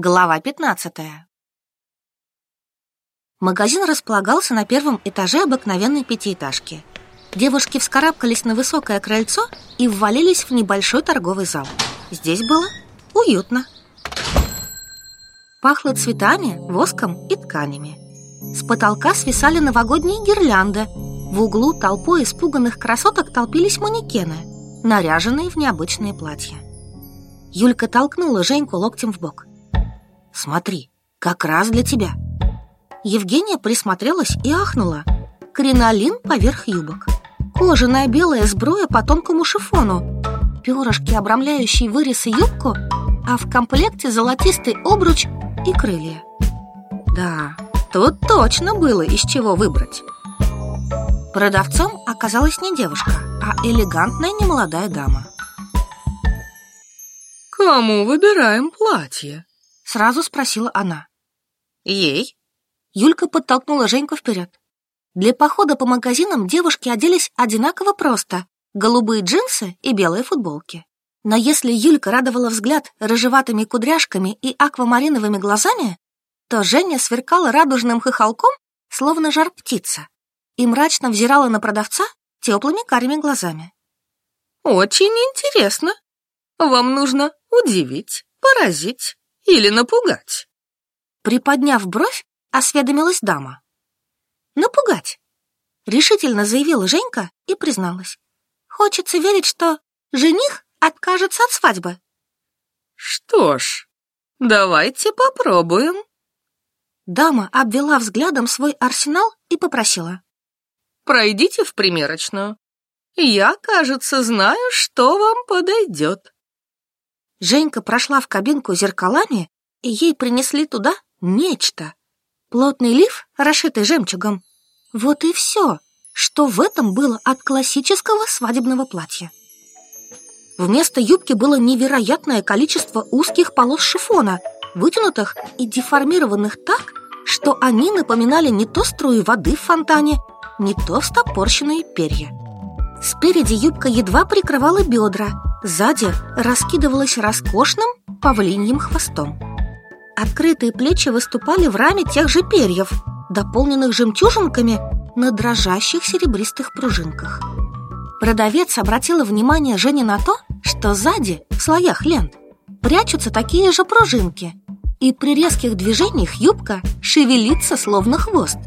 Глава 15 Магазин располагался на первом этаже обыкновенной пятиэтажки. Девушки вскарабкались на высокое крыльцо и ввалились в небольшой торговый зал. Здесь было уютно. Пахло цветами, воском и тканями. С потолка свисали новогодние гирлянды. В углу толпой испуганных красоток толпились манекены, наряженные в необычные платья. Юлька толкнула Женьку локтем в бок. Смотри, как раз для тебя. Евгения присмотрелась и ахнула. Кринолин поверх юбок. Кожаная белая сброя по тонкому шифону. Перышки, обрамляющие вырез и юбку, а в комплекте золотистый обруч и крылья. Да, тут точно было из чего выбрать. Продавцом оказалась не девушка, а элегантная немолодая дама. «Кому выбираем платье?» Сразу спросила она. Ей? Юлька подтолкнула Женьку вперед. Для похода по магазинам девушки оделись одинаково просто. Голубые джинсы и белые футболки. Но если Юлька радовала взгляд рыжеватыми кудряшками и аквамариновыми глазами, то Женя сверкала радужным хохолком, словно жар-птица, и мрачно взирала на продавца теплыми карими глазами. «Очень интересно. Вам нужно удивить, поразить, или напугать?» Приподняв бровь, осведомилась дама. «Напугать!» — решительно заявила Женька и призналась. «Хочется верить, что жених откажется от свадьбы». «Что ж, давайте попробуем». Дама обвела взглядом свой арсенал и попросила. «Пройдите в примерочную. Я, кажется, знаю, что вам подойдет». Женька прошла в кабинку зеркалами, и ей принесли туда нечто. Плотный лиф, расшитый жемчугом. Вот и все, что в этом было от классического свадебного платья. Вместо юбки было невероятное количество узких полос шифона, вытянутых и деформированных так, что они напоминали не то струю воды в фонтане, не то стопорщенные перья. Спереди юбка едва прикрывала бедра, Сзади раскидывалась роскошным павлиньим хвостом. Открытые плечи выступали в раме тех же перьев, дополненных жемчужинками на дрожащих серебристых пружинках. Продавец обратила внимание Жене на то, что сзади, в слоях лент, прячутся такие же пружинки, и при резких движениях юбка шевелится, словно хвост,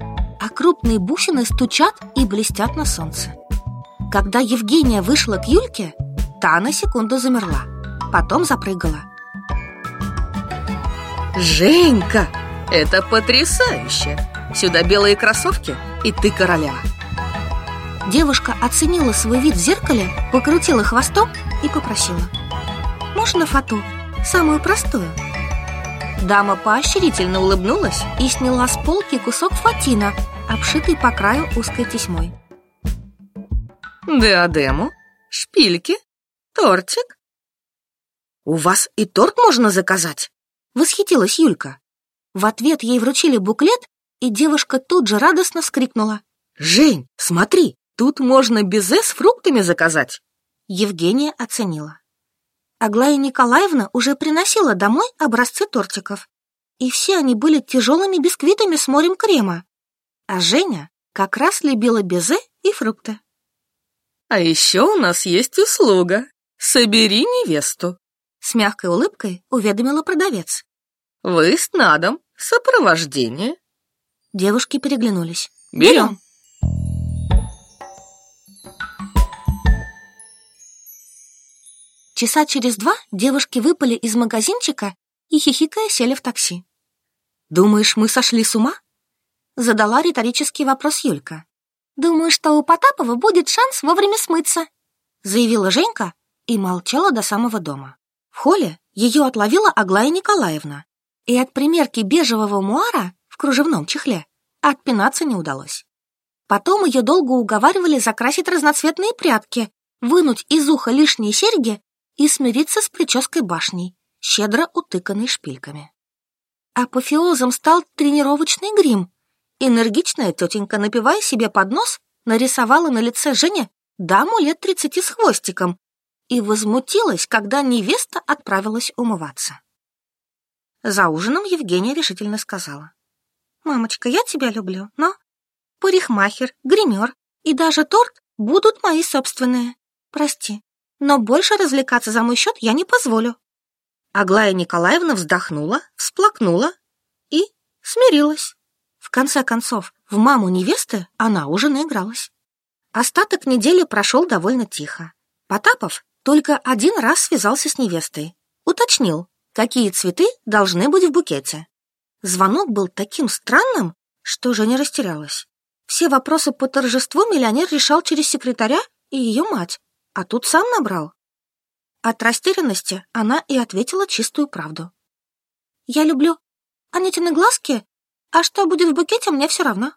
а крупные бусины стучат и блестят на солнце. Когда Евгения вышла к Юльке, Та на секунду замерла, потом запрыгала. «Женька, это потрясающе! Сюда белые кроссовки, и ты королева!» Девушка оценила свой вид в зеркале, покрутила хвостом и попросила. «Можно фату? Самую простую?» Дама поощрительно улыбнулась и сняла с полки кусок фатина, обшитый по краю узкой тесьмой. «Диадему? Шпильки?» Тортик? У вас и торт можно заказать? Восхитилась Юлька. В ответ ей вручили буклет, и девушка тут же радостно вскрикнула. «Жень, смотри, тут можно безе с фруктами заказать!» Евгения оценила. Аглая Николаевна уже приносила домой образцы тортиков, и все они были тяжелыми бисквитами с морем крема. А Женя как раз любила безе и фрукты. «А еще у нас есть услуга», «Собери невесту», — с мягкой улыбкой уведомила продавец. «Вы с Надом, сопровождение». Девушки переглянулись. «Берем». Часа через два девушки выпали из магазинчика и, хихикая, сели в такси. «Думаешь, мы сошли с ума?» Задала риторический вопрос Юлька. «Думаю, что у Потапова будет шанс вовремя смыться», заявила Женька, и молчала до самого дома. В холле ее отловила Аглая Николаевна, и от примерки бежевого муара в кружевном чехле отпинаться не удалось. Потом ее долго уговаривали закрасить разноцветные прядки, вынуть из уха лишние серьги и смириться с прической башней, щедро утыканной шпильками. Апофеозом стал тренировочный грим. Энергичная тетенька, напивая себе под нос, нарисовала на лице Жене даму лет тридцати с хвостиком и возмутилась, когда невеста отправилась умываться. За ужином Евгения решительно сказала. «Мамочка, я тебя люблю, но парикмахер, гример и даже торт будут мои собственные. Прости, но больше развлекаться за мой счет я не позволю». Аглая Николаевна вздохнула, всплакнула и смирилась. В конце концов, в маму невесты она уже наигралась. Остаток недели прошел довольно тихо. Потапов только один раз связался с невестой. Уточнил, какие цветы должны быть в букете. Звонок был таким странным, что Женя растерялась. Все вопросы по торжеству миллионер решал через секретаря и ее мать, а тут сам набрал. От растерянности она и ответила чистую правду. «Я люблю Анютины глазки, а что будет в букете, мне все равно».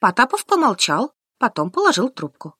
Потапов помолчал, потом положил трубку.